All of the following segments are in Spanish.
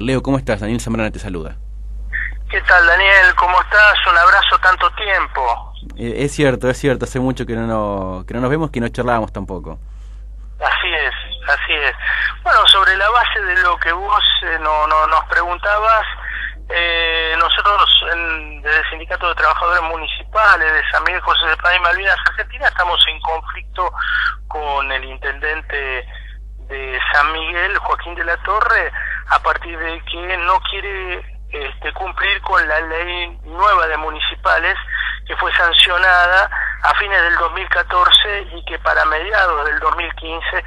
Leo, ¿cómo estás? Daniel Zambrana te saluda. ¿Qué tal, Daniel? ¿Cómo estás? Un abrazo tanto tiempo. Eh, es cierto, es cierto, hace mucho que no, no, que no nos vemos, que no charlábamos tampoco. Así es, así es. Bueno, sobre la base de lo que vos eh, no, no, nos preguntabas, eh, nosotros en, desde el Sindicato de Trabajadores Municipales de San Miguel José de Paz y Malvinas Argentina estamos en conflicto con el intendente de San Miguel, Joaquín de la Torre, a partir de que no quiere este, cumplir con la ley nueva de municipales que fue sancionada a fines del 2014 y que para mediados del 2015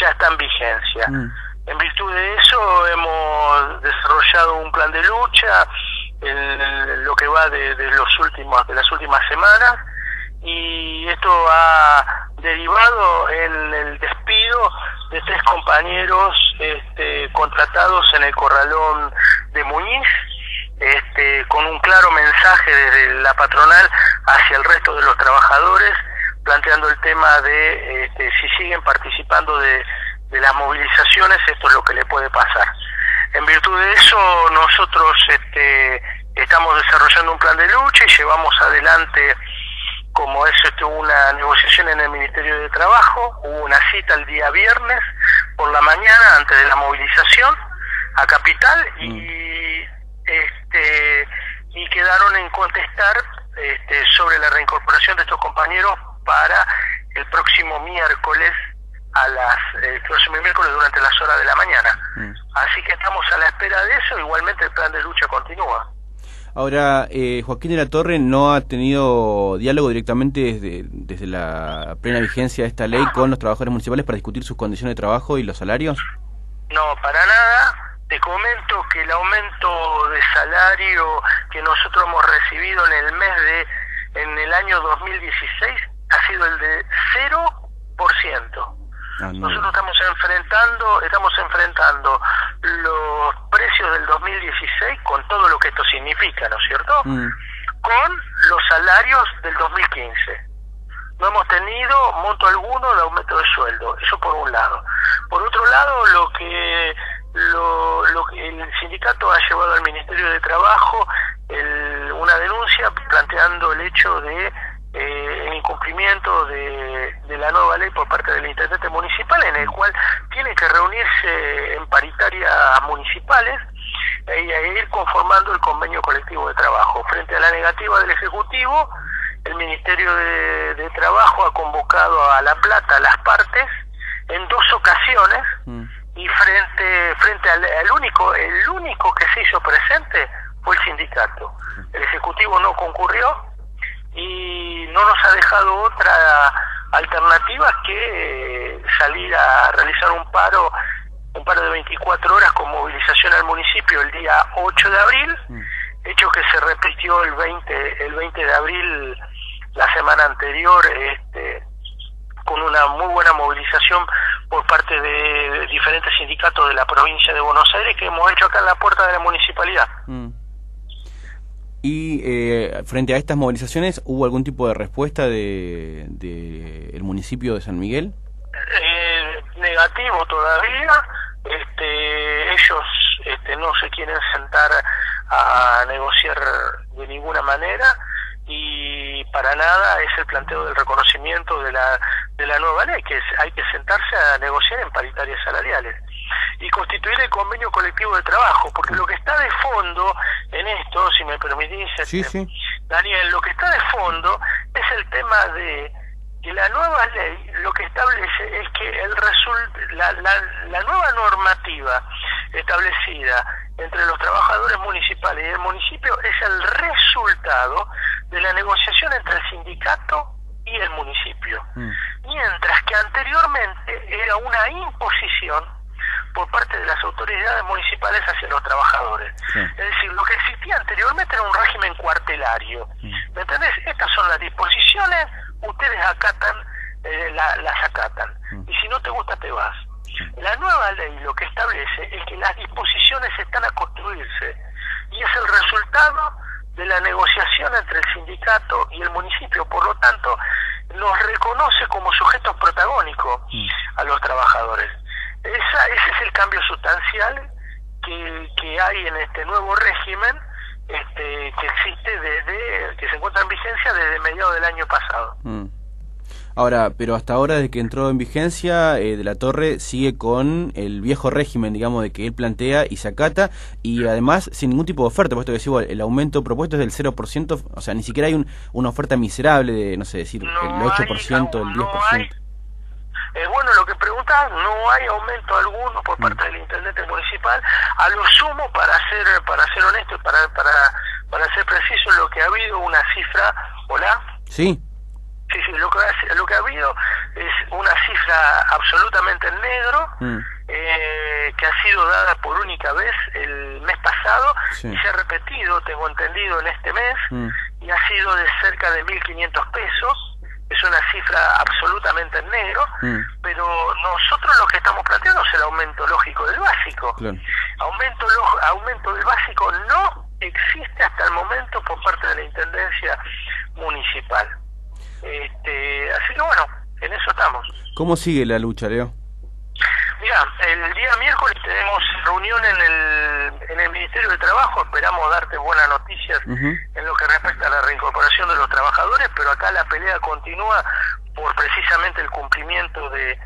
ya está en vigencia. Mm. En virtud de eso hemos desarrollado un plan de lucha en lo que va de, de los últimos de las últimas semanas y esto ha derivado en el despido de tres compañeros este, contratados en el corralón de Muñiz, este, con un claro mensaje desde la patronal hacia el resto de los trabajadores, planteando el tema de este, si siguen participando de, las movilizaciones, esto es lo que le puede pasar. En virtud de eso, nosotros este, estamos desarrollando un plan de lucha y llevamos adelante como es esto, una negociación en el Ministerio de Trabajo, hubo una cita el día viernes por la mañana antes de la movilización a Capital y mm. este y quedaron en contestar este, sobre la reincorporación de estos compañeros para el próximo miércoles a las el próximo miércoles durante las horas de la mañana. Mm. Así que estamos a la espera de eso, igualmente el plan de lucha continúa. Ahora, eh, Joaquín de la Torre no ha tenido diálogo directamente desde, desde la plena vigencia de esta ley con los trabajadores municipales para discutir sus condiciones de trabajo y los salarios. No, para nada. Te comento que el aumento de salario que nosotros hemos recibido en el mes de, en el año 2016, ha sido el de 0%. Ah, nosotros estamos enfrentando, estamos enfrentando los precios del 2016 con todo lo que esto significa, ¿no es cierto? Mm. Con los salarios del 2015. No hemos tenido monto alguno de aumento de sueldo, eso por un lado. Por otro lado, lo que lo, lo que el sindicato ha llevado al Ministerio de Trabajo el, una denuncia planteando el hecho de el incumplimiento de, de, la nueva ley por parte del intendente municipal, en el cual tiene que reunirse en paritarias municipales e, ir conformando el convenio colectivo de trabajo. Frente a la negativa del Ejecutivo, el Ministerio de, de Trabajo ha convocado a La Plata a las partes en dos ocasiones mm. y frente frente al, al único el único que se hizo presente fue el sindicato. El Ejecutivo no concurrió y no nos ha dejado otra alternativa que eh, salir a realizar un paro un paro de 24 horas con movilización al municipio el día 8 de abril, mm. hecho que se repitió el 20 el 20 de abril la semana anterior este con una muy buena movilización por parte de diferentes sindicatos de la provincia de Buenos Aires que hemos hecho acá en la puerta de la municipalidad. Mm. Y eh, frente a estas movilizaciones, ¿hubo algún tipo de respuesta de, el municipio de San Miguel? Eh, negativo todavía. Este, ellos este, no se quieren sentar a negociar de ninguna manera y para nada es el planteo del reconocimiento de la, de la nueva ley, que hay que sentarse a negociar en paritarias salariales y constituir el convenio colectivo de trabajo, porque lo que está de fondo en esto, si me permitís, este, Daniel, lo que está de fondo es el tema de que la nueva ley lo que establece es que el la, la, la nueva normativa establecida entre los trabajadores municipales y el municipio es el resultado de la negociación entre el sindicato y el municipio. Mm. Mientras que anteriormente era una imposición por parte de las autoridades municipales hacia los trabajadores. Es decir, lo que existía anteriormente era un régimen cuartelario. ¿Me entendés? Estas son las disposiciones, ustedes acatan, eh, las acatan. Y si no te gusta, te vas. La nueva ley lo que establece es que las disposiciones están a construirse y es el resultado de la negociación entre el sindicato y el municipio. Por lo tanto, nos reconoce como sujetos protagónicos a los trabajadores. Esa, ese es el cambio sustancial que, que hay en este nuevo régimen este, que existe desde, que se encuentra en vigencia desde mediados del año pasado. Mm. Ahora, pero hasta ahora, desde que entró en vigencia, eh, De la Torre sigue con el viejo régimen, digamos, de que él plantea y se acata, y además sin ningún tipo de oferta, puesto que igual, el aumento propuesto es del 0%, o sea, ni siquiera hay un, una oferta miserable de, no sé, decir, el 8%, el 10%. Eh, bueno, lo que preguntas, no hay aumento alguno por parte mm. del intendente municipal. A lo sumo, para ser para ser honesto y para, para, para ser preciso, lo que ha habido una cifra, ¿hola? Sí. Sí, sí, lo que, ha, lo que ha habido es una cifra absolutamente en negro, mm. eh, que ha sido dada por única vez el mes pasado y se ha repetido, tengo entendido, en este mes, mm. y ha sido de cerca de 1.500 pesos es una cifra absolutamente en negro, mm. pero nosotros lo que estamos planteando es el aumento lógico del básico. Aumento, aumento del básico no existe hasta el momento por parte de la Intendencia Municipal. Este, así que bueno, en eso estamos. ¿Cómo sigue la lucha, Leo? Mira, el día miércoles tenemos reunión en el, en el Ministerio de Trabajo, esperamos darte buenas noticias en lo que respecta a la reincorporación de los trabajadores, pero acá la pelea continúa por precisamente el cumplimiento de,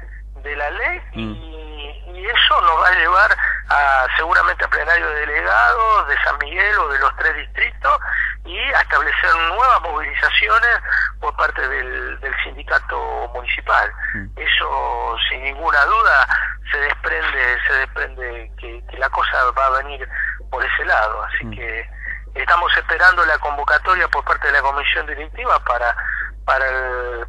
de la ley mm. y, y, eso nos va a llevar a seguramente a plenario de delegados de San Miguel o de los tres distritos y a establecer nuevas movilizaciones por parte del, del sindicato municipal. Mm. Eso sin ninguna duda se desprende, se desprende que, la cosa va a venir por ese lado, así mm. que estamos esperando la convocatoria por parte de la comisión directiva para para el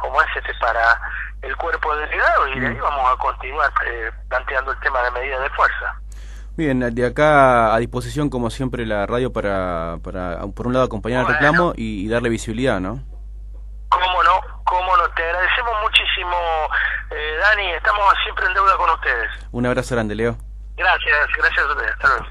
como es este para el cuerpo delegado y de ahí mm. vamos a continuar eh, planteando el tema de medidas de fuerza. Bien, de acá a disposición como siempre la radio para, para por un lado acompañar el reclamo y, darle visibilidad, ¿no? Cómo no, cómo no, te agradecemos muchísimo eh, Dani, estamos siempre en deuda con ustedes. Un abrazo grande, Leo. Gracias, gracias a ustedes. Hasta luego.